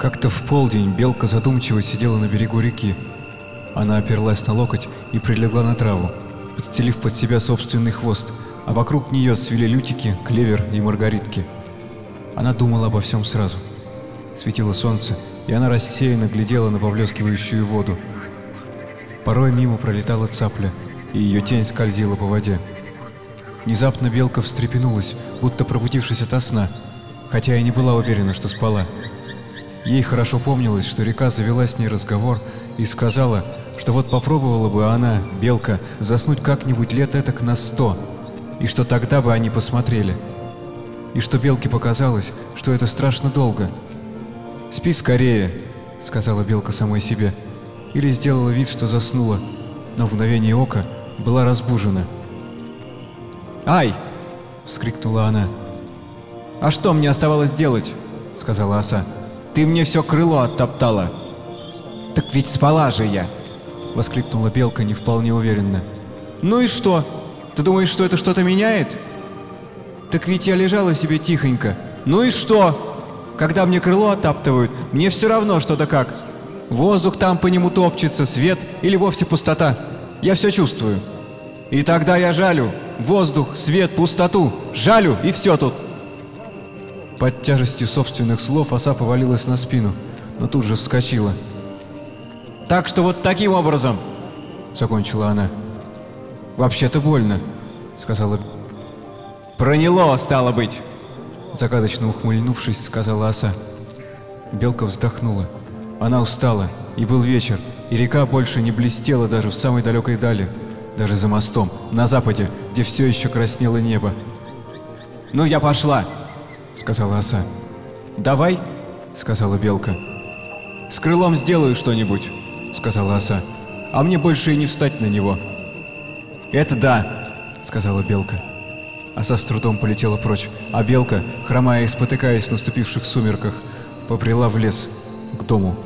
Как-то в полдень белка задумчиво сидела на берегу реки. Она оперлась на локоть и прилегла на траву, подстелив под себя собственный хвост, а вокруг нее цвели лютики, клевер и маргаритки. Она думала обо всем сразу. Светило солнце, и она рассеянно глядела на поблескивающую воду. Порой мимо пролетала цапля, и ее тень скользила по воде. Внезапно белка встрепенулась, будто пробудившись ото сна, хотя и не была уверена, что спала. Ей хорошо помнилось, что река завела с ней разговор и сказала, что вот попробовала бы она, белка, заснуть как-нибудь лет этак на сто, и что тогда бы они посмотрели. И что белке показалось, что это страшно долго. «Спи скорее», — сказала белка самой себе, или сделала вид, что заснула, но в мгновение ока была разбужена. «Ай!» — вскрикнула она. «А что мне оставалось делать?» — сказала оса. Ты мне все крыло оттоптала. Так ведь спала же я, воскликнула белка не вполне уверенно. Ну и что? Ты думаешь, что это что-то меняет? Так ведь я лежала себе тихонько. Ну и что? Когда мне крыло оттаптывают, мне все равно что-то как. Воздух там по нему топчется, свет или вовсе пустота. Я все чувствую. И тогда я жалю. Воздух, свет, пустоту. Жалю, и все тут. Под тяжестью собственных слов оса повалилась на спину, но тут же вскочила. «Так что вот таким образом!» — закончила она. «Вообще-то больно», — сказала. «Проняло, стало быть!» Загадочно ухмыльнувшись, сказала оса. Белка вздохнула. Она устала, и был вечер, и река больше не блестела даже в самой далекой дали, даже за мостом, на западе, где все еще краснело небо. «Ну, я пошла!» — сказала оса. «Давай», — сказала белка. «С крылом сделаю что-нибудь», — сказала оса. «А мне больше и не встать на него». «Это да», — сказала белка. Оса с трудом полетела прочь, а белка, хромая и спотыкаясь в наступивших сумерках, попрела в лес к дому.